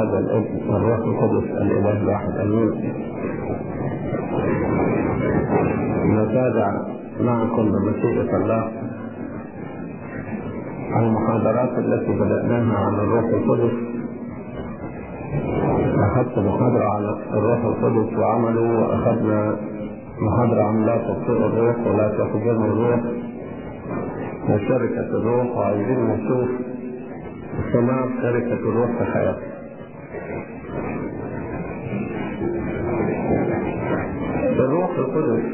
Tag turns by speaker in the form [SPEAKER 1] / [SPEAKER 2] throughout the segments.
[SPEAKER 1] والابن والروح القدس الإله الواحد آمين. نتابع معكم بمشيئة الله المحاضرات التي بدأناها عن الروح القدس أخذت محاضرة عن الروح القدس وعمله وأخذنا محاضرة عن لا تطفئ الروح ولا تخدم الروح وشركة الروح وعايزين نشوف ثمار شركة الروح في حياتنا. الروح القدس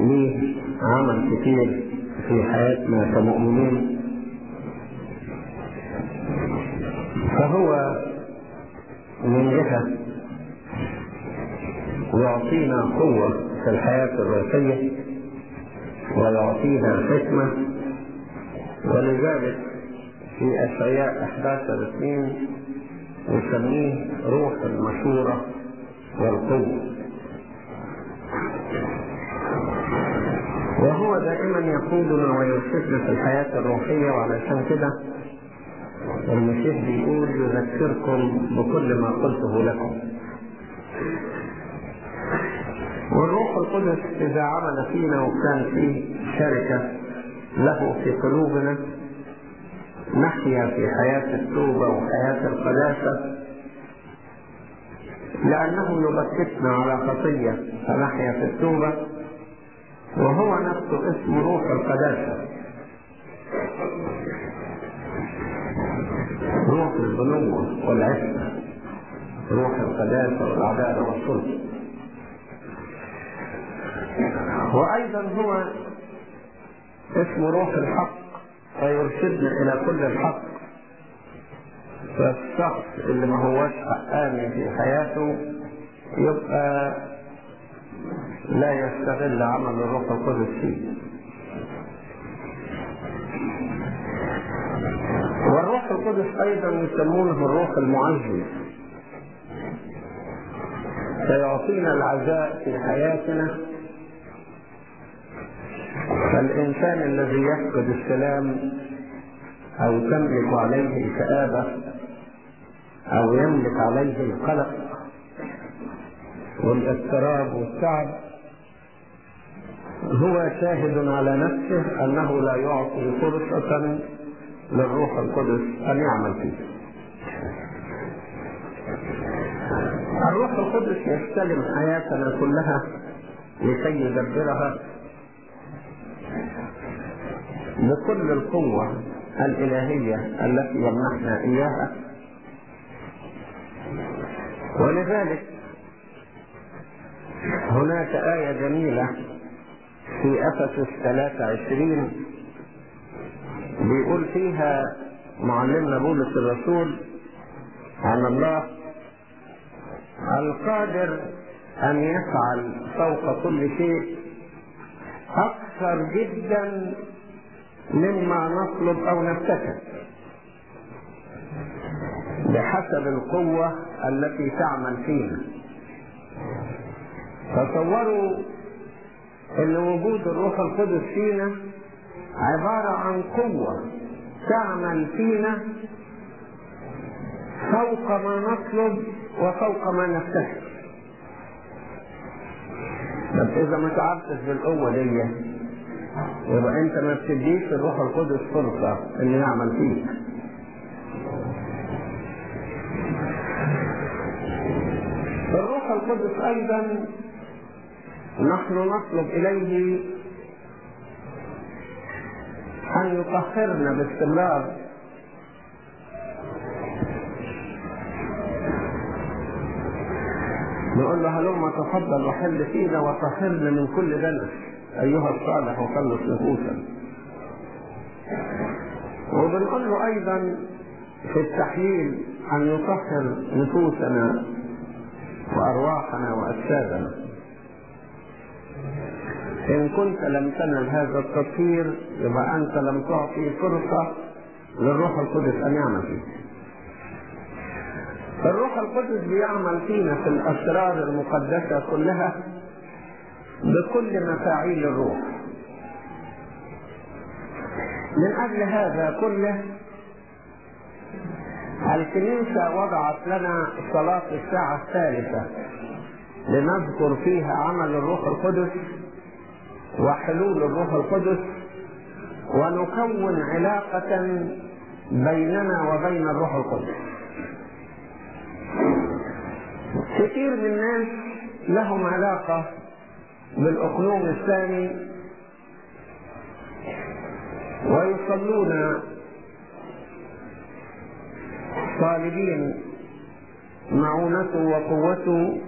[SPEAKER 1] ليه عمل كتير في حياتنا كمؤمنين. فهو من جهة يعطينا قوة في الحياة الروحية ويعطينا حكمة. ولذلك في أشعياء 11 2 نسميه روح المشورة والقوة. وهو دائما يقودنا ويرشدنا في الحياة الروحية وعلشان كده المسيح بيقول يذكركم بكل ما قلته لكم. والروح القدس إذا عمل فينا وكان فيه شركة له في قلوبنا نحيا في حياة التوبة وحياة القداسة لأنه يبكتنا على خطية فنحيا في التوبة وهو نفسه اسم روح القداسة. روح البنوة والعفة روح القداسة والعدالة والصلح. وأيضا هو اسم روح الحق. فيرشدنا إلى كل الحق. فالشخص اللي ما هوش حقاني في حياته يبقى لا يستغل عمل الروح القدس فيه. والروح القدس أيضا يسمونه الروح المعزز. فيعطينا العزاء في حياتنا فالانسان الذي يفقد السلام أو تملك عليه كآبة أو يملك عليه القلق والاضطراب والتعب هو شاهد على نفسه أنه لا يعطي فرصة للروح القدس أن يعمل فيه. الروح القدس يستلم حياتنا كلها لكي يدبرها بكل القوة الإلهية التي يمنحنا إياها. ولذلك هناك آية جميلة في أفسس 23 بيقول فيها معلمنا بولس الرسول عن الله القادر أن يفعل فوق كل شيء أكثر جدا مما نطلب أو نفتكر. بحسب القوة التي تعمل فينا تصوروا إن وجود الروح القدس فينا عبارة عن قوة تعمل فينا فوق ما نطلب وفوق ما نفتكر. بس إذا ما تعبتش بالقوة دي يبقى انت ما بتديش الروح القدس فرصة انه يعمل فيك. الروح القدس أيضا نحن نطلب إليه أن يطهرنا باستمرار. نقول له هلما تفضل وحل فينا وطهرنا من كل دنس أيها الصالح وخلص نفوسا. وبنقول له أيضا في التحليل أن يطهر نفوسنا وأرواحنا وأجسادنا. إن كنت لم تنل هذا التطهير يبقى أنت لم تعطي فرصة للروح القدس أن يعمل فيك. الروح القدس بيعمل فينا في الأسرار المقدسة كلها بكل مفاعيل الروح. من أجل هذا كله الكنيسة وضعت لنا صلاة الساعة الثالثة لنذكر فيها عمل الروح القدس وحلول الروح القدس ونكون علاقة بيننا وبين الروح القدس. كثير من الناس لهم علاقة بالأقلوم الثاني. ويصلون طالبين معونته وقوته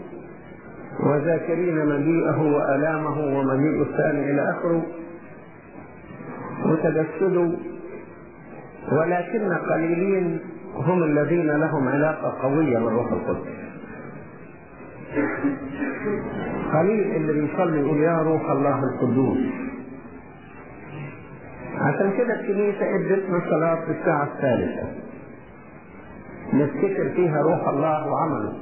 [SPEAKER 1] وذاكرين مجيئه وآلامه ومجيء الثاني إلى آخره. وتجسدوا ولكن قليلين هم الذين لهم علاقة قوية بالروح القدس. قليل اللي بيصلي يقول يا روح الله القدوس. عشان كده الكنيسة ادتنا الصلاة في الساعة الثالثة. نفتكر فيها روح الله وعمله.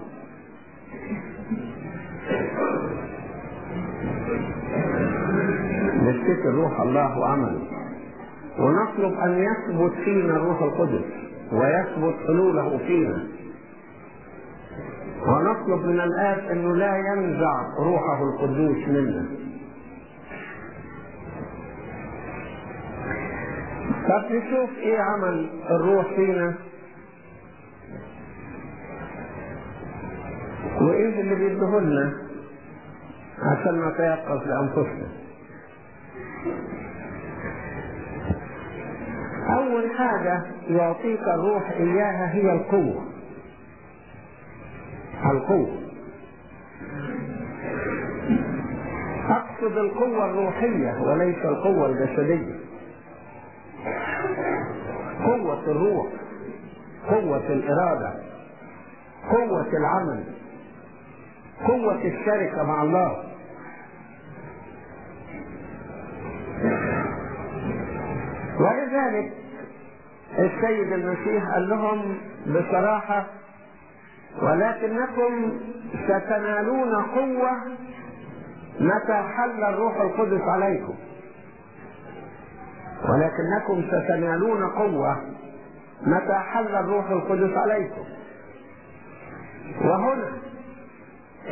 [SPEAKER 1] نفتكر روح الله وعمله. ونطلب أن يثبت فينا الروح القدس ويثبت حلوله فينا. ونطلب من الآب أنه لا ينزع روحه القدوس منا طب نشوف إيه عمل الروح فينا. وايه اللي بيديهولنا عشان نتيقظ لأنفسنا. أول حاجة يعطيك الروح إياها هي القوة. القوة. أقصد القوة الروحية وليس القوة الجسدية. قوة الروح قوة الإرادة قوة العمل قوة الشركة مع الله. ولذلك السيد المسيح قال لهم بصراحة ولكنكم ستنالون قوة متى حل الروح القدس عليكم. ولكنكم ستنالون قوة متى حل الروح القدس عليكم. وهنا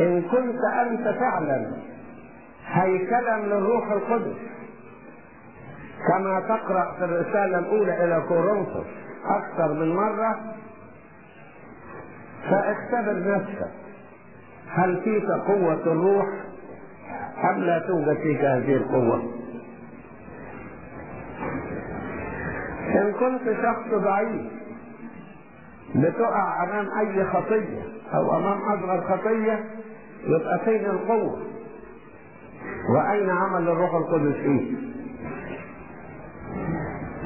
[SPEAKER 1] إن كنت أنت فعلا هيكلا للروح القدس كما تقرأ في الرسالة الأولى إلى كورنثوس أكثر من مرة فاختبر نفسك هل فيك قوة الروح أم لا توجد فيك هذه القوة؟ إن كنت شخص ضعيف بتقع أمام أي خطية أو أمام أصغر خطية يبقى فين القوة؟ وأين عمل الروح القدس فيه؟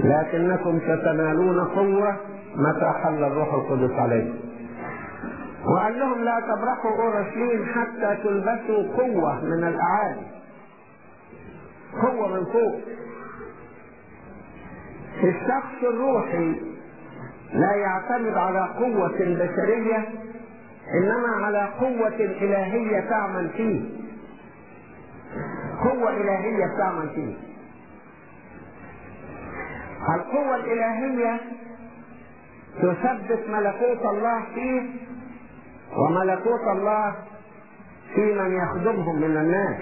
[SPEAKER 1] لكنكم ستنالون قوة متى حل الروح القدس عليكم. وقال لهم لا تبرحوا أورشليم حتى تلبسوا قوة من الأعالي. قوة من فوق. الشخص الروحي لا يعتمد على قوة بشرية إنما على قوة إلهية تعمل فيه قوة إلهية تعمل فيه القوة الإلهية تثبت ملكوت الله فيه وملكوت الله في من يخدمهم من الناس.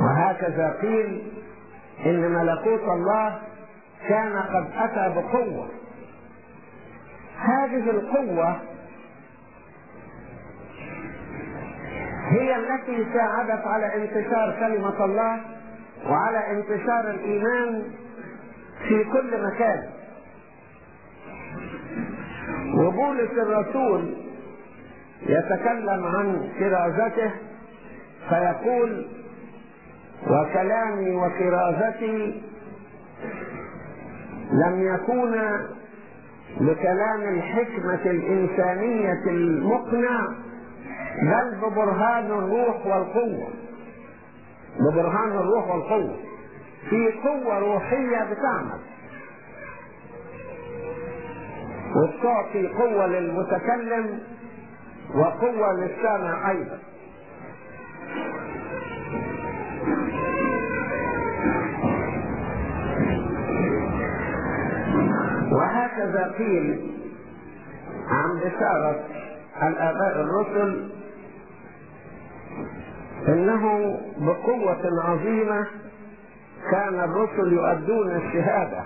[SPEAKER 1] وهكذا قيل إن ملكوت الله كان قد أتى بقوة. هذه القوة هي التي ساعدت على انتشار كلمة الله وعلى انتشار الإيمان في كل مكان. وبولس الرسول يتكلم عن كرازته فيقول وكلامي وكرازتي لم يكونا بكلام الحكمة الإنسانية المقنع بل ببرهان الروح والقوة. ببرهان الروح والقوة. في قوة روحية بتعمل. وتعطي قوة للمتكلم وقوة للسامع أيضا. هكذا قيل عن بشارة الآباء الرسل إنه بقوة عظيمة كان الرسل يؤدون الشهادة.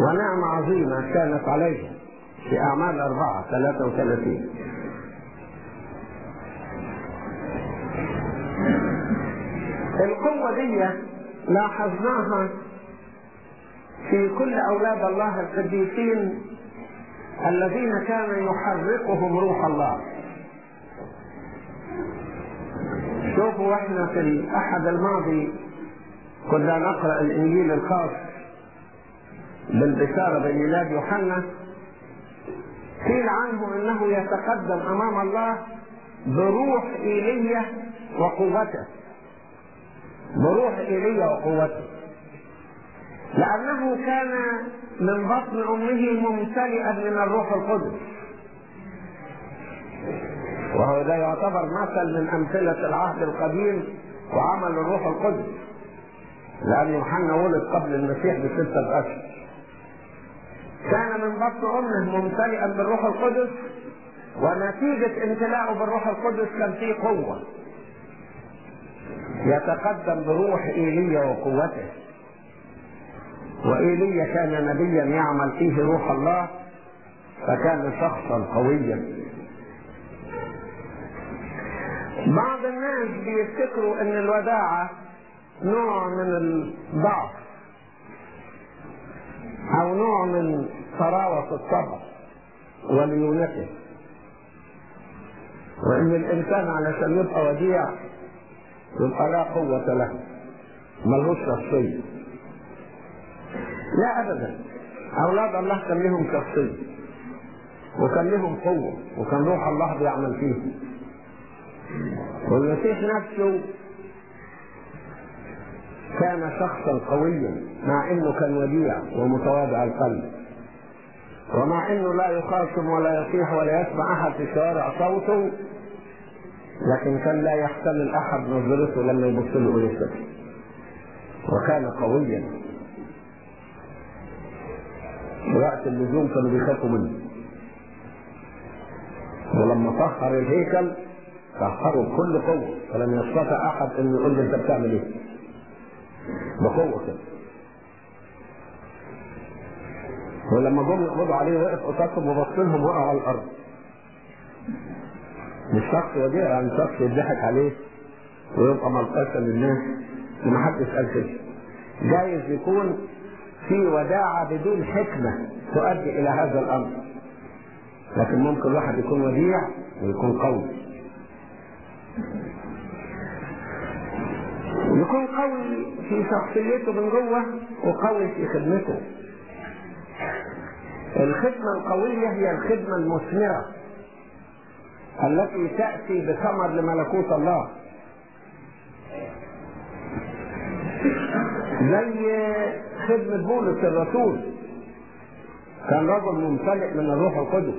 [SPEAKER 1] ونعمة عظيمة كانت عليهم في أعمال أربعة ثلاثة وثلاثين. القوة دي لاحظناها في كل أولاد الله القديسين الذين كان يحركهم روح الله. شوفوا إحنا في الأحد الماضي كنا نقرأ الإنجيل الخاص. بالبشارة بميلاد يوحنا. قيل عنه إنه يتقدم أمام الله بروح ايليا وقوته. بروح ايليا وقوته. لأنه كان من بطن أمه ممتلئا من الروح القدس. وهو ده يعتبر مثل من أمثلة العهد القديم وعمل الروح القدس. لأن يوحنا ولد قبل المسيح بستة أشهر. كان من بطن أمه ممتلئا بالروح القدس ونتيجة امتلاءه بالروح القدس كان فيه قوة. يتقدم بروح ايليا وقوته. وايليا كان نبيا يعمل فيه روح الله فكان شخصا قويا. بعض الناس بيفتكروا إن الوداعة نوع من الضعف. أو نوع من طراوة الطبع وليونته وإن الإنسان علشان يبقى وديع يبقى لا قوة له ملهوش شخصية. لا ابدا. أولاد الله كان لهم شخصية وكان لهم قوة وكان روح الله بيعمل فيهم. والمسيح نفسه كان شخصا قويا مع إنه كان وديع ومتواضع القلب. ومع إنه لا يخاصم ولا يصيح ولا يسمع أحد في الشوارع صوته لكن كان لا يحتمل أحد نظرته لما يبص له ويسكت وكان قويا. وقت اللزوم كانوا بيخافوا منه. ولما طهر الهيكل طهره بكل قوة. فلم يستطع أحد إنه يقول له أنت بتعمل إيه؟ بقوة. كده ولما جم يقبضوا عليه وقف قصادهم وبص لهم وقعوا على الأرض. مش شخص وديع يعني شخص يضحك عليه ويبقى ملقشة للناس ومحدش قال كده. جايز يكون في وداعة بدون حكمة تؤدي إلى هذا الأمر. لكن ممكن واحد يكون وديع ويكون قوي. يكون قوي في شخصيته من جوه وقوي في خدمته. الخدمة القوية هي الخدمة المثمرة التي تأتي بثمر لملكوت الله. زي خدمة بولس الرسول. كان رجل ممتلئ من الروح القدس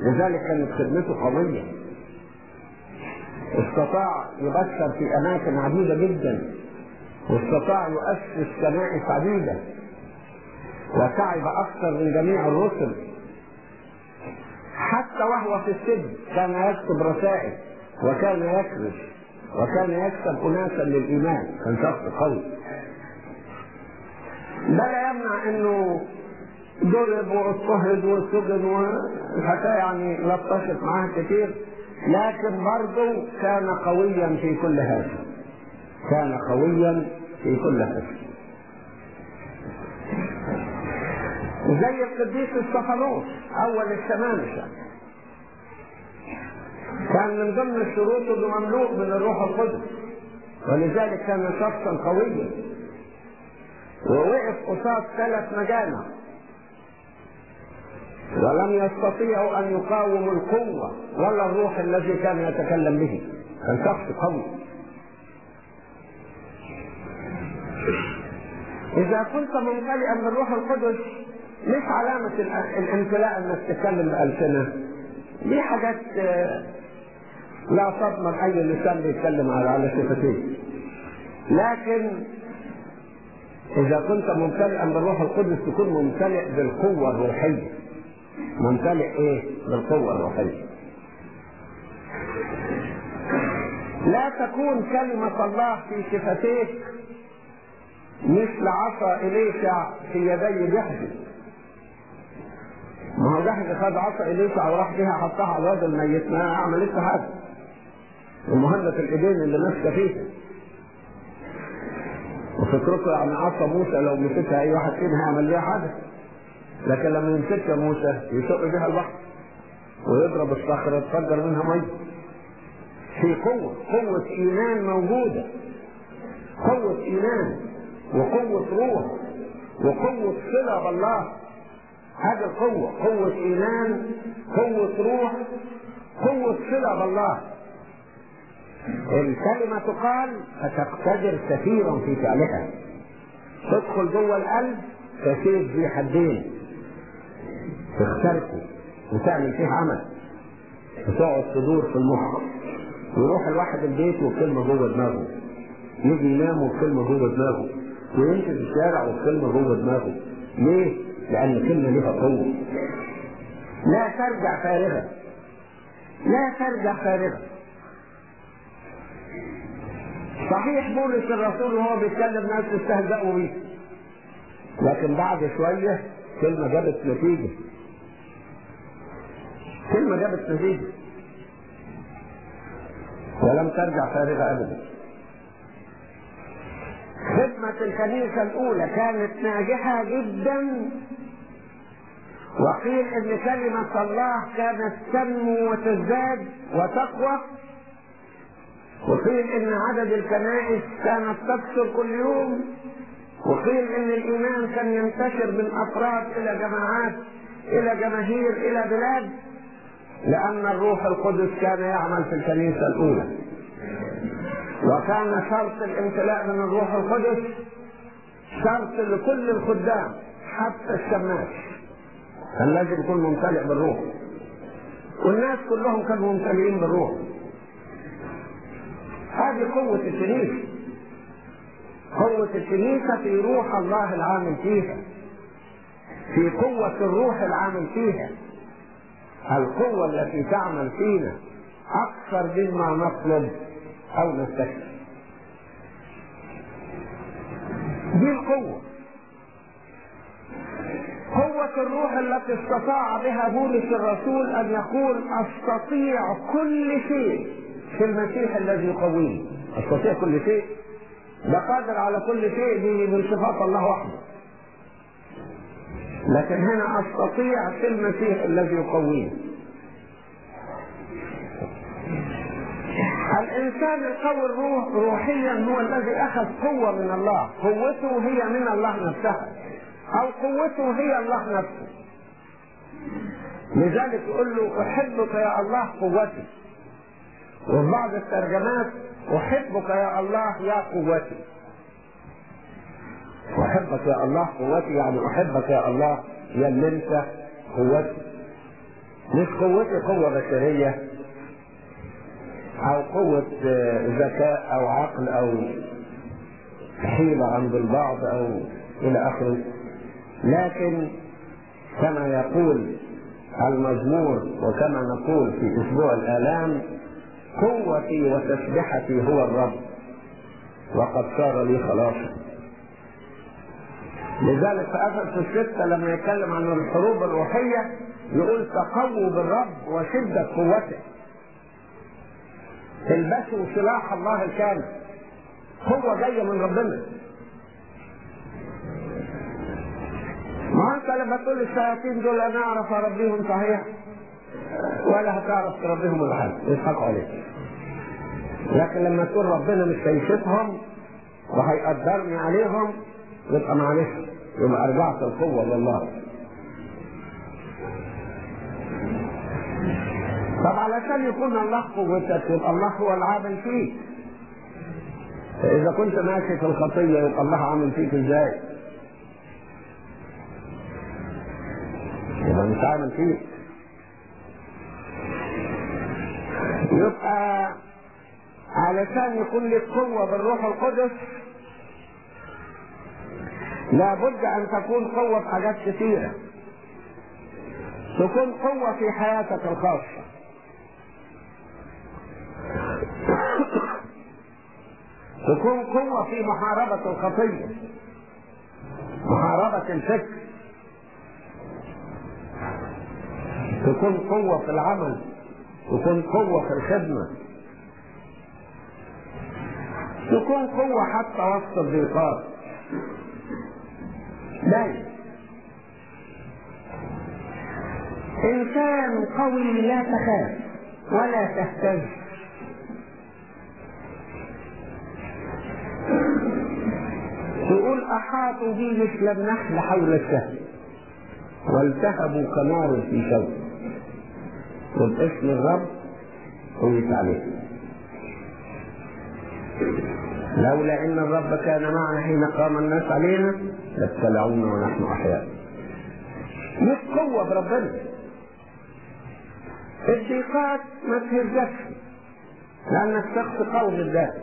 [SPEAKER 1] لذلك كانت خدمته قوية. استطاع يبشر في أماكن عديدة جدا واستطاع يؤسس كنائس عديدة وتعب أكثر من جميع الرسل. حتى وهو في السجن كان يكتب رسائل وكان يكرش وكان يكسب أناسا للإيمان. كان شخص قوي. ده لا يمنع إنه ضرب واضطهد وسجن والحكايه يعني لطشت معاه كتير. لكن برضه كان قويا في كل هذا. كان قويا في كل هذا. زي القديس الصفانوس أول الشمامسه كان من ضمن الشروط انه مملوء من الروح القدس. ولذلك كان شخصا قويا. ووقف قصاد ثلاث مجامع. ولم يستطيعوا أن يقاوموا القوة ولا الروح الذي كان يتكلم به. كان شخص قوي. إذا كنت ممتلئا بالروح القدس مش علامة الامتلاء انك تتكلم بألسنة؟ دي حاجات لا تضمن أي لسان بيتكلم على على شفتيه لكن إذا كنت ممتلئا بالروح القدس تكون ممتلئ بالقوة الروحية. ممتلئ إيه؟ بالقوة الروحية. لا تكون كلمة الله في شفتيك مثل عصا إليشع في يدي جحدي ما هو جحدي خد عصا إليشع وراح بيها حطها على الواد الميت. ما عملتش حاجة. المهمة الإيدين اللي ماسكة فيها وفكرته يعني عصا موسى لو مسكها أي واحد فينا هيعمل بيها حاجة. لكن لما يمسكها موسى يشق بها البحر ويضرب الصخرة تفجر منها مية في قوة قوة إيمان موجودة. قوة إيمان وقوة روح وقوة صلة بالله. هذه القوة قوة إيمان قوة روح قوة صلة بالله. الكلمة تقال فتقتدر كثيرا في فعلها. تدخل جوه القلب كسيف ذي حدين. تخترقه وتعمل فيه عمل. وتقعد تدور في المخ ويروح الواحد البيت والكلمة جوه دماغه. يجي ينام والكلمة جوه دماغه. ويمشي في الشارع والكلمة جوه دماغه. ليه؟ لأن الكلمة ليها قوة. لا ترجع فارغة. لا ترجع فارغة. صحيح بولس الرسول وهو بيتكلم ناس استهزأوا بيه. لكن بعد شوية كلمة جابت نتيجة. كلمة جابت نتيجة ولم ترجع فارغة أبدا. خدمة الكنيسة الأولى كانت ناجحة جدا. وقيل إن كلمة الله كانت تنمو وتزداد وتقوى. وقيل إن عدد الكنائس كانت تكثر كل يوم. وقيل إن الإيمان كان ينتشر من أفراد إلى جماعات إلى جماهير إلى بلاد. لأن الروح القدس كان يعمل في الكنيسة الأولى. وكان شرط الامتلاء من الروح القدس شرط لكل الخدام حتى الشماس. كان لازم يكون ممتلئ بالروح. والناس كلهم كانوا ممتلئين بالروح. هذه قوة الكنيسة. قوة الكنيسة في روح الله العامل فيها. في قوة الروح العامل فيها. القوة التي تعمل فينا أكثر مما نطلب أو نستكشف. دي القوة. قوة الروح التي استطاع بها بولس الرسول أن يقول أستطيع كل شيء في المسيح الذي يقويني أستطيع كل شيء. ده قادر على كل شيء دي من صفات الله وحده. لكن هنا أستطيع في المسيح الذي يقويني الإنسان القوي الروح روحيا هو الذي أخذ قوة من الله. قوته هي من الله نفسها. أو قوته هي الله نفسه. لذلك يقول له أحبك يا الله قوتي. وفي بعض الترجمات أحبك يا الله يا قوتي. أحبك يا الله قوتي يعني أحبك يا الله يا اللي أنت قوتي. مش قوتي قوة بشرية أو قوة ذكاء أو عقل أو حيلة عند البعض أو إلى آخره. لكن كما يقول المزمور وكما نقول في أسبوع الآلام قوتي وتسبحتي هو الرب. وقد صار لي خلاصا لذلك في افسس الستة لما يتكلم عن الحروب الروحية يقول تقووا بالرب وشدة قوته. تلبسوا سلاح الله الكامل. قوة جاية من ربنا. ما أنت لما تقول الشياطين دول أنا أعرف أربيهم صحيح؟ ولا هتعرف تربيهم ولا حاجة يضحكوا عليك. لكن لما تقول ربنا مش هيشوفهم وهيقدرني عليهم يبقى معلش. يبقى أرجعت القوة لله طب علشان يكون الله قوتك يبقى الله هو العامل فيك. فإذا كنت ماشي في الخطية يبقى الله عامل فيك إزاي؟ يبقى مش عامل فيك. يبقى علشان يكون لك قوة بالروح القدس. لابد أن تكون قوة في حاجات كثيرة. تكون قوة في حياتك الخاصة. تكون قوة في محاربة الخطية. محاربة الفكر. تكون قوة في العمل. تكون قوة في الخدمة. تكون قوة حتى وسط الضيقات. دايما إنسان قوي لا تخاف ولا تهتز تقول أحاطوا بي مثل النحل حول السهم. والتهبوا كنار في شوك. وباسم الرب قويت عليه. لولا إن الرب كان معنا حين قام الناس علينا لابتلعونا ونحن أحياء. مش قوه بربنا. الضيقات ما تهزكش. لانك شخص قوي بالذات.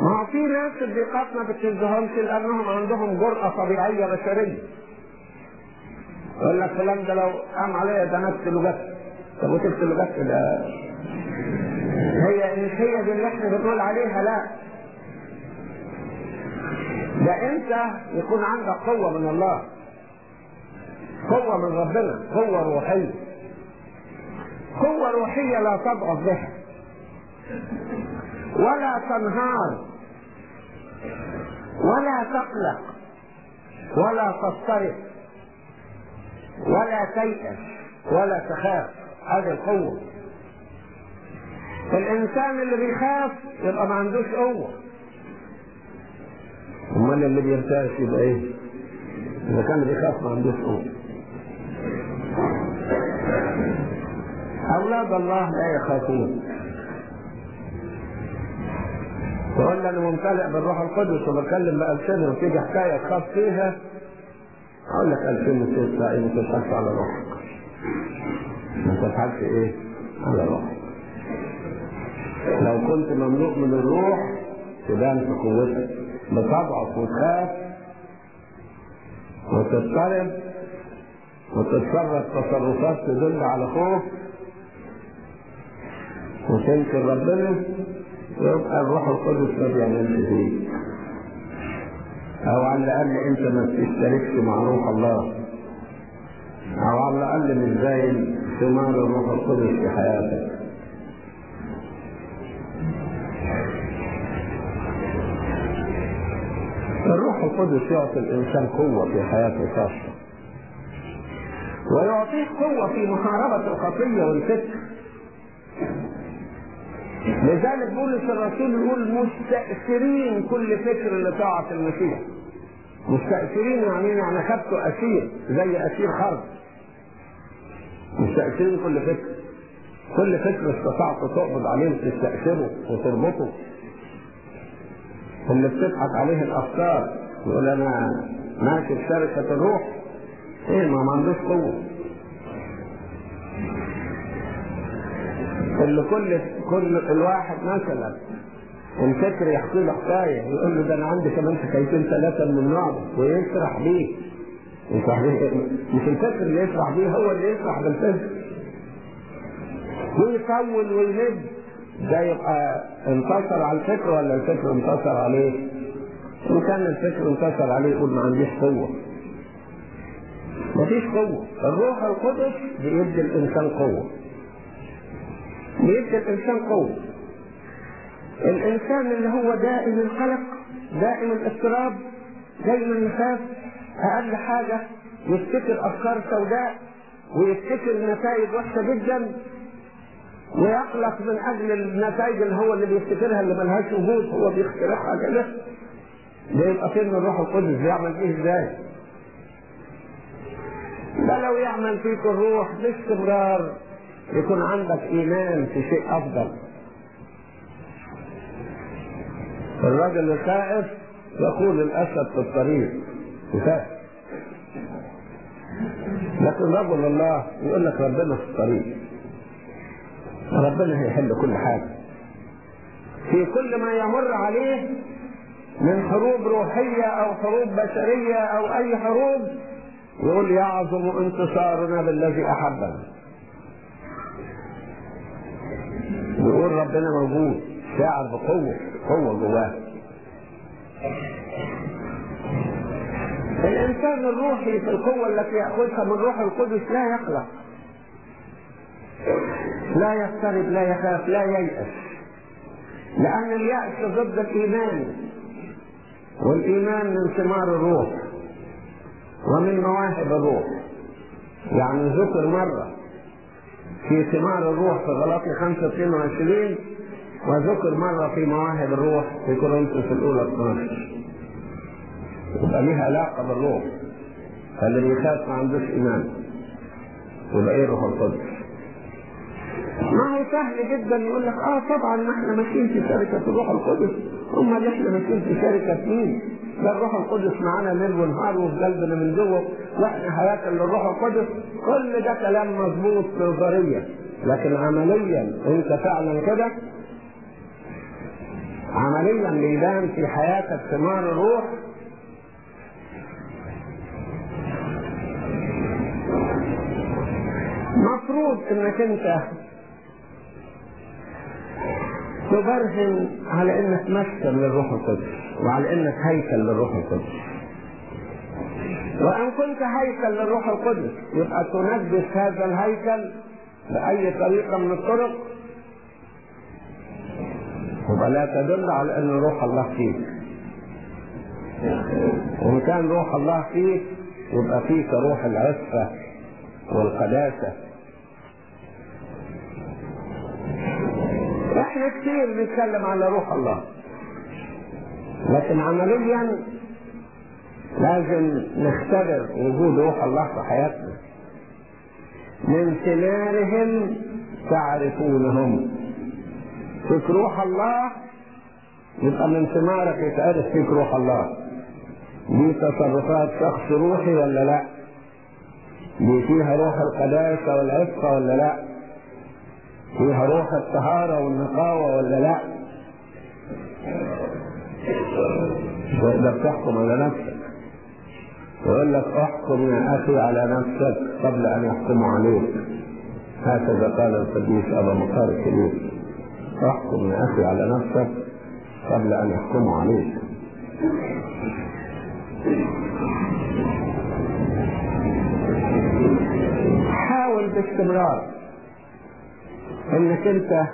[SPEAKER 1] ما في ناس الضيقات ما بتهزهمش لأنهم عندهم جرأة طبيعية بشرية. يقول لك فلان ده لو قام عليا ده نفس بس طب وتقتله بس ده؟ هي مش هي دي اللي إحنا بنقول عليها لا. ده انت يكون عندك قوة من الله. قوة من ربنا قوة روحية. قوة روحية لا تضعف بها. ولا تنهار. ولا تقلق. ولا تضطرب. ولا تيأس. ولا تخاف. هذه القوة. الإنسان اللي بيخاف يبقى ما عندوش قوة. أمال اللي بيرتاح يبقى إيه؟ إذا كان بيخاف ما عندوش قوة أولاد الله لا يخافون. لي أنا ممتلئ بالروح القدس وبكلم بألسنة وتيجي حكاية تخاف فيها أقول لك ألسنة تطلع إيه ما تضحكش على روحك ما تضحكش إيه؟ على روحك لو كنت مملوء من الروح تبان في قوتك. بتضعف وتخاف وتضطرب وتتصرف تصرفات تدل على خوف وتنكر ربنا يبقى الروح القدس ما بيعملش فيك أو على الأقل أنت ما بتشتركش مع روح الله. أو على الأقل مش زي ثمار الروح القدس في حياتك. القدس يعطي الإنسان قوة في حياته الخاصه ويعطيه قوة في محاربه الخطية والفكر لذلك بولس الرسول يقول مستأثرين كل فكر لطاعة المسيح. مستأثرين يعني يعني خدته أسير زي أسير حرب مستأثرين كل فكر. كل فكر استطعت تقبض عليه تستأثره وتربطه. اللي بتضحك عليه الأفكار. يقول أنا ماشي في شركة الروح. إيه ما ما عندوش قوة. اللي كل كل الواحد مثلا الفكر يحكي له حكاية يقول له ده أنا عندي كمان حكايتين ثلاثة من النوع ده ويسرح بيه. يسرح بيه. مش الفكر اللي يسرح بيه. هو اللي يسرح بالفكر ويطول ويمد ده يبقى انتصر على الفكر ولا الفكر انتصر عليه؟ إن كان الفكر انتصر عليه يقول ما عنديش قوة. مفيش قوة، الروح القدس بيدي الإنسان قوة. بيدي الإنسان قوة. الإنسان اللي هو دائم القلق، دائم الاضطراب، دايما يخاف أقل حاجة يفتكر أفكار سوداء ويفتكر نتائج وحشة جدا ويقلق من أجل النتائج اللي هو اللي بيفتكرها اللي ملهاش وجود هو بيخترعها كده ده يبقى فين الروح القدس؟ بيعمل فيه إزاي؟ ده لو يعمل فيك الروح باستمرار يكون عندك إيمان في شيء أفضل. الراجل الخائف يقول الاسد في الطريق يخاف لكن رجل الله يقول لك ربنا في الطريق. ربنا هيحل كل حاجة. في كل ما يمر عليه من حروب روحية أو حروب بشرية أو أي حروب يقول يعظم انتصارنا بالذي أحبنا. يقول ربنا موجود شاعر بقوة قوة جواه. الإنسان الروحي في القوة التي يأخذها من روح القدس لا يقلق. لا يضطرب لا يخاف لا ييأس. لأن اليأس ضد الإيمان. والإيمان من ثمار الروح ومن مواهب الروح. يعني ذكر مرة في ثمار الروح في غلاطي 5 22 وذكر مرة في مواهب الروح في كورنثوس الأولى 12 يبقى ليها علاقة بالروح. فاللي بيخاف ما عندوش إيمان. يبقى إيه الروح القدس؟ ما هو سهل جدا يقول لك آه طبعا إحنا ماشيين في شركة الروح القدس. اللي إحنا ماشيين في شركة مين؟ ده الروح القدس معانا ليل ونهار وفي قلبنا من جوه. وإحنا هياكل للروح القدس. كل ده كلام مظبوط نظريا. لكن عمليا أنت فعلا كده؟ عمليا بيبان في حياتك ثمار الروح. مفروض إنك أنت تبرهن على إنك مسكن للروح القدس وعلى إنك هيكل للروح القدس. وإن كنت هيكل للروح القدس يبقى تنجس هذا الهيكل بأي طريقة من الطرق. يبقى لا تدل على إن روح الله فيك. وإن كان روح الله فيك يبقى فيك روح العفه والقداسة. إحنا كتير بنتكلم على روح الله. لكن عمليا لازم نختبر وجود روح الله في حياتنا. من ثمارهم تعرفونهم. فيك روح الله يبقى من ثمارك يتعرف فيك روح الله. دي تصرفات شخص روحي ولا لا؟ دي فيها روح القداسة والعفة ولا لا؟ فيها روح الطهارة والنقاوة ولا لا؟ تقدر تحكم على نفسك. يقول لك احكم يا أخي على نفسك قبل أن يحكموا عليك. هكذا قال القديس ابا مقار الكبير. احكم يا أخي على نفسك قبل أن يحكموا عليك. حاول باستمرار. إنك أنت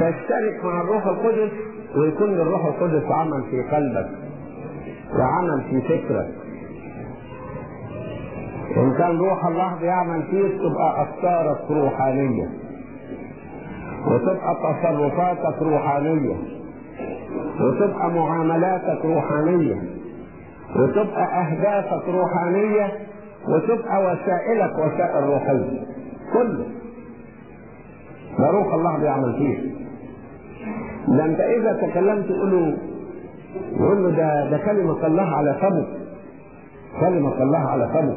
[SPEAKER 1] تشترك مع الروح القدس ويكون للروح القدس عمل في قلبك وعمل في فكرك. وان كان روح الله بيعمل فيك تبقى أفكارك روحانية وتبقى تصرفاتك روحانية وتبقى معاملاتك روحانية وتبقى أهدافك روحانية وتبقى وسائلك وسائل روحيه كله. ده روح الله بيعمل فيه. ده انت اذا تكلمت تقول له يقول له ده ده كلمة الله على فمه. كلمة الله على فمه.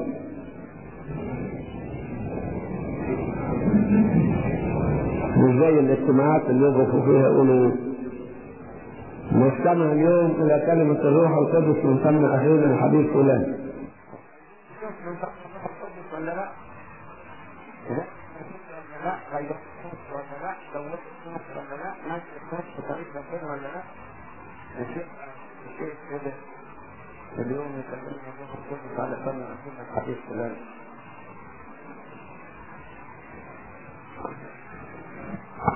[SPEAKER 1] مش زي الاجتماعات اللي يقفوا فيها يقولوا نستمع اليوم إلى كلمة الروح القدس من فم اخينا الحبيب فلان.
[SPEAKER 2] ولا لا؟ لا لا ولا لا مصر ولا لا مصر في طريق ربنا ولا لا الشيء الشيء كده اليوم يكلمنا الروح القدس على فن أخينا الحديث فلان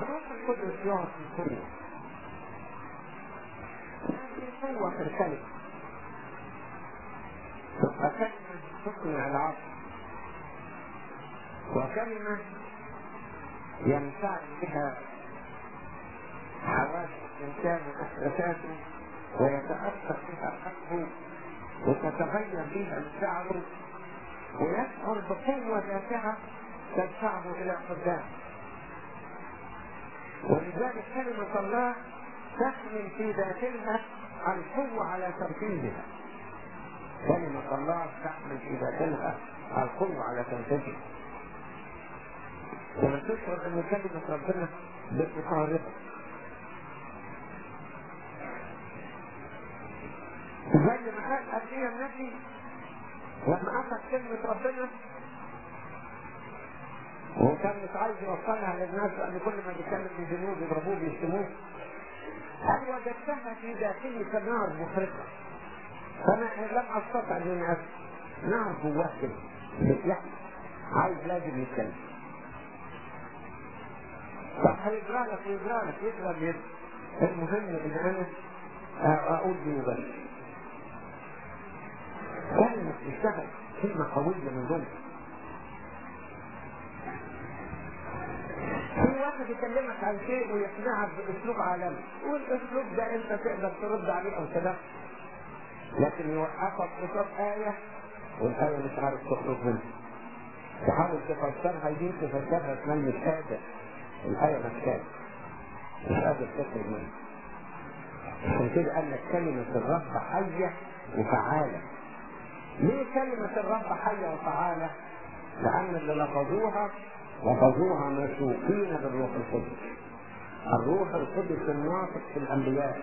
[SPEAKER 2] الروح القدس يعطي قوة يعطي قوة في الكلمة تقنع العقل وكلمة ينفعل بها حواس الإنسان وإحساساته ويتأثر بها قلبه وتتغير بها مشاعره ويشعر بقوة دافعة تدفعه إلى قدام ولذلك كلمة الله تحمل في ذاتها القوة على تنفيذها كلمة الله تحمل في باطنها القوة على تنفيذها لما تشعر إن كلمة ربنا بتحاربك. زي ما قال قبليها النبي لما أخذ كلمة ربنا وكان مش عايز يوصلها للناس لأن كل ما بيتكلم في جنوب يضربوه بيشتموه قال وجدتها في داخلي كنار مفرقة فأنا لم أسمع نار جواه كده بتلحق عايز لازم يتكلم. طب هيجرى لك يجرى لك يجرى بيد. المهم إن أنا أقول بس كلمة تشتغل كلمة قوية من جوه في واحد يكلمك عن شيء ويقنعك بأسلوب عالمي. والأسلوب ده أنت تقدر ترد عليه أو تدخل. لكن يوقفك قصاد آية والآية مش عارف تخرج منها. تحاول تفسرها يمين تفسرها اسمها مش قادر الآية مش قادر مش قادر تخرج منها. عشان كده قال لك كلمة الرب حية وفعالة. ليه كلمة الرب حية وفعالة؟ لأن اللي لفظوها لفظوها مسوقين بالروح القدس. الروح القدس الناطق في الأنبياء.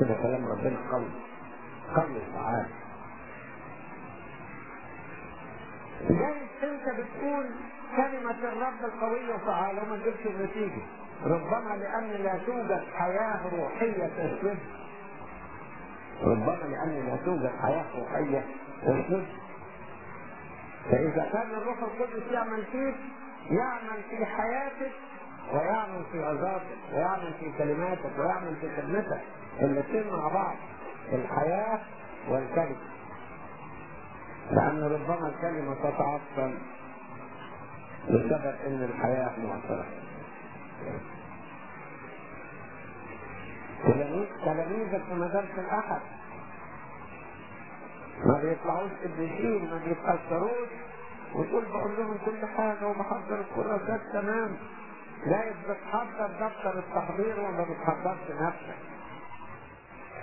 [SPEAKER 2] كده كلام ربنا قوي. قوي وفعال جايز انت بتقول كلمة الرب القوية وفعالة وما تجيبش النتيجة. ربما لأن لا توجد حياة روحية تشبه ربما لأن لا توجد حياة روحية تشبه فإذا كان الروح القدس يعمل فيك يعمل في حياتك ويعمل في عظاتك ويعمل في كلماتك ويعمل في خدمتك الاثنين مع بعض. الحياة والكلمة لأن ربما الكلمة تتعطل بسبب أن الحياة معطلة تلاميذك في مدارس الأحد. ما بيطلعوش قديسين ما بيتأثروش. وتقول بقول لهم كل حاجة وبحضر الكراسات تمام. لا بتحضر دفتر التحضير وما بتحضرش نفسك.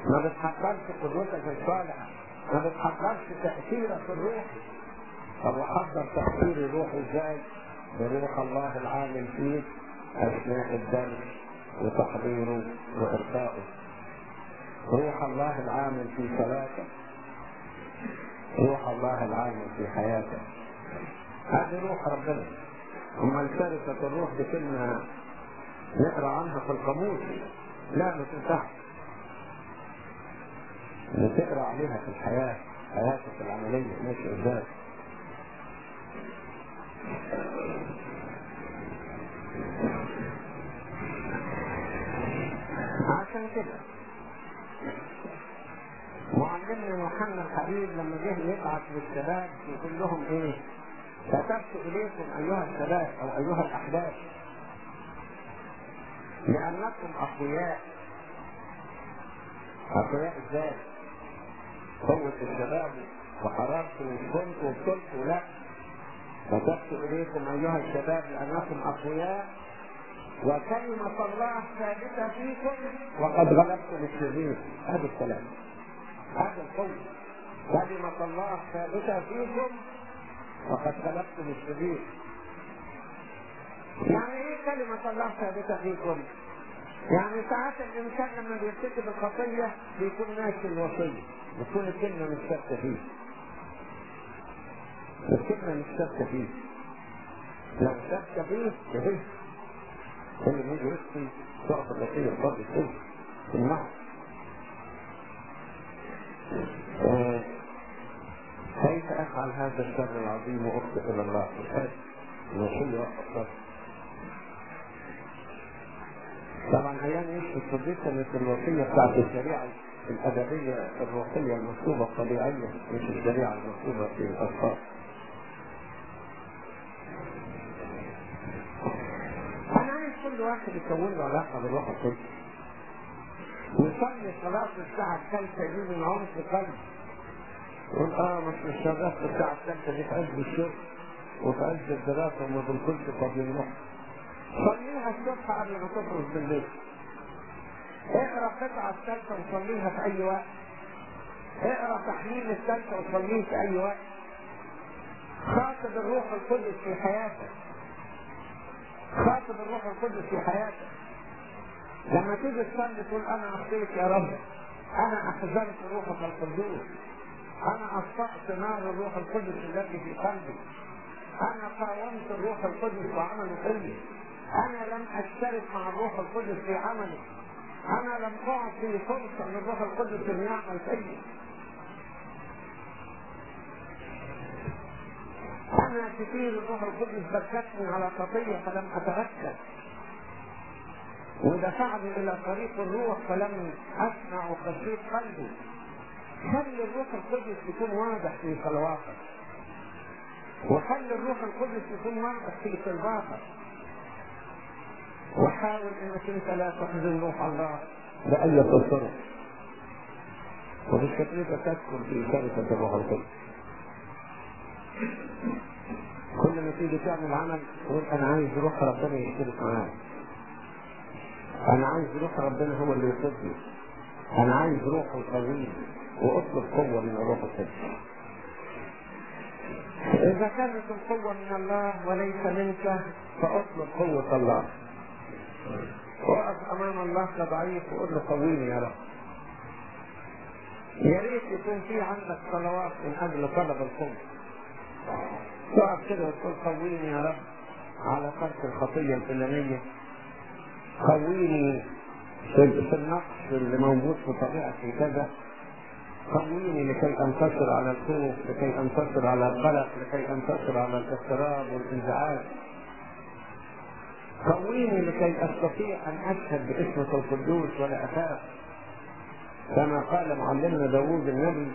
[SPEAKER 2] ما بتحضرش قدوتك الصالحة ما بتحضرش تأثيرك الروحي طب وحضر تأثير الروح إزاي؟ بروح الله العامل فيك أثناء الدرس وتحضيره وإرسائه روح الله العامل في صلاتك روح الله العامل في حياتك هذه روح ربنا. أما شركة الروح دي كلمة نقرأ عنها في القاموس. لا ما تنفعش بتقرا عليها في الحياة حياتك العملية ماشي إزاي؟ عشان كده. معلمنا يوحنا الحبيب لما جه يبعث للشباب يقول لهم إيه؟ كتبت إليكم أيها الشباب أو أيها الاحداث لأنكم أقوياء. أقوياء إزاي؟ قوة الشباب وحرارته وسكنته وبطولته لا. كتبت إليكم أيها الشباب لأنكم أقوياء. وكلمة الله ثابتة فيكم وقد غلبتم الشرير هذا الكلام. هذا القول. كلمة الله ثابتة فيكم وقد غلبتم الشرير يعني إيه كلمة الله ثابتة فيكم؟ يعني ساعات الإنسان لما بيرتكب الخطية بيكون ماشي الوصية بتكون الكلمة مش ثابتة فيه. الكلمة مش ثابتة فيه. لو ثابتة فيه تهز كل ما يجي يخفي تقف الوصية برضه تهز تمنعه كيف أفعل هذا الشر العظيم وأخطئ إلى الله؟ الآن الوصية وقت طبعا أيام يشهد صديق كانت الوصية بتاعت الشريعة الأدبية الروحيه المكتوبة الطبيعية مش الشريعة المكتوبة في الاطفال. أنا عايز كل واحد يكون له علاقة بالروح القدس. ويصلي صلاة الساعة الثالثة دي من عمق قلب. يقول آه مش الشباب الساعة الثالثة دي في عز الشغل وفي عز الدراسة وما بنكونش فاضيين لها. صليها الصبح قبل ما تخرج بالليل. اقرأ قطعة الثالثة وصليها في أي وقت. اقرأ تحليل الثالثة وصليه في أي وقت. خاطب الروح القدس في حياتك. خاطب الروح القدس في حياتك. لما تيجي تصلي تقول أنا أخطيت يا رب. أنا أحذرت روحك القدوس. أنا اطفأت نار الروح القدس التي في قلبي. أنا قاومت الروح القدس وعمله فيا أنا لم أشترك مع الروح القدس في عمله أنا لم أعطي فرصة للروح القدس أن يعمل فيا أنا كثير الروح القدس بكتني على خطيه فلم اتركز ودفعني إلى طريق الروح فلم أسمع خشيه قلبي. خلي الروح القدس يكون واضح في صلواتك. وخلي الروح القدس يكون واضح في صلواتك. وحاول انك انت لا تحزن روح الله بأي طرق وبالتكليف تدخل في شركة الروح القدس كل ما تيجي تعمل عمل تقول أنا عايز روح ربنا يشترك معايا أنا عايز روح ربنا هو اللي يصدني. أنا عايز روح القوي وأطلب قوة من الروح القدس إذا كانت القوة من الله وليس منك فأطلب قوة الله. وقف أمام الله كضعيف وقول له قويني يا رب. يا ريت يكون في عندك صلوات من أجل طلب القوة تقف كده وتقول قويني يا رب على ترك الخطية الفلانية. قويني في النقص اللي موجود في طبيعتي كذا. قويني لكي أنتصر على الخوف لكي أنتصر على القلق لكي أنتصر على الاضطراب والإنزعاج. قويني لكي أستطيع أن أشهد باسمك القدوس ولا أخاف. كما قال معلمنا داوود النبي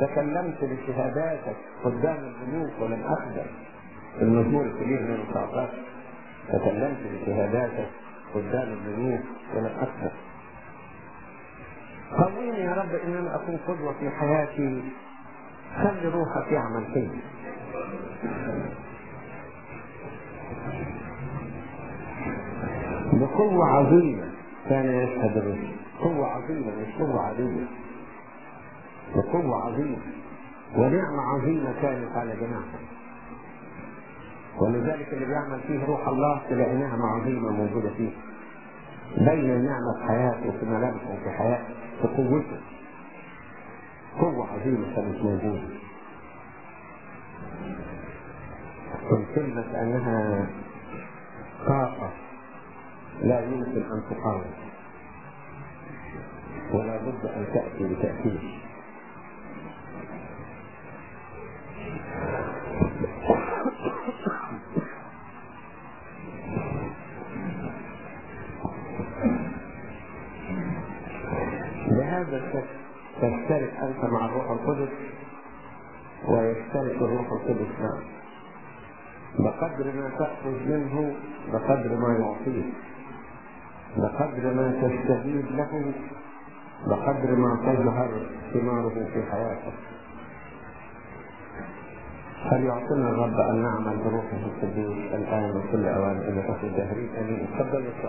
[SPEAKER 2] تكلمت بشهاداتك قدام الملوك ولم اخجل المزمور الكبير من 19 تكلمت بشهاداتك قدام الملوك ولم اخجل قويني يا رب إن أنا اكون قدوة في حياتي. خلي روحك يعمل فيا بقوة عظيمة كان يشهد الرسل قوة عظيمة مش قوة عادية. بقوة عظيمة. ونعمة عظيمة كانت على جماعته. ولذلك اللي بيعمل فيه روح الله تلاقي نعمة عظيمة موجودة فيه. بين النعمة في حياته وفي ملامحه وفي حياته في قوته. قوة عظيمة كانت موجودة. كلمة أنها طاقة لا يمكن أن تقاوم. ولا بد أن تأتي بتأكيد. بهذا الشكل تشترك أنت مع الروح القدس ويشترك الروح القدس معك. بقدر ما تأخذ منه بقدر ما يعطيك. بقدر ما تستفيد له بقدر ما تظهر ثماره في حياتك. فليعطينا الرب أن نعمل بروحه القدوس الآن وكل أوان إلى فصل الدهرين أمين. تفضل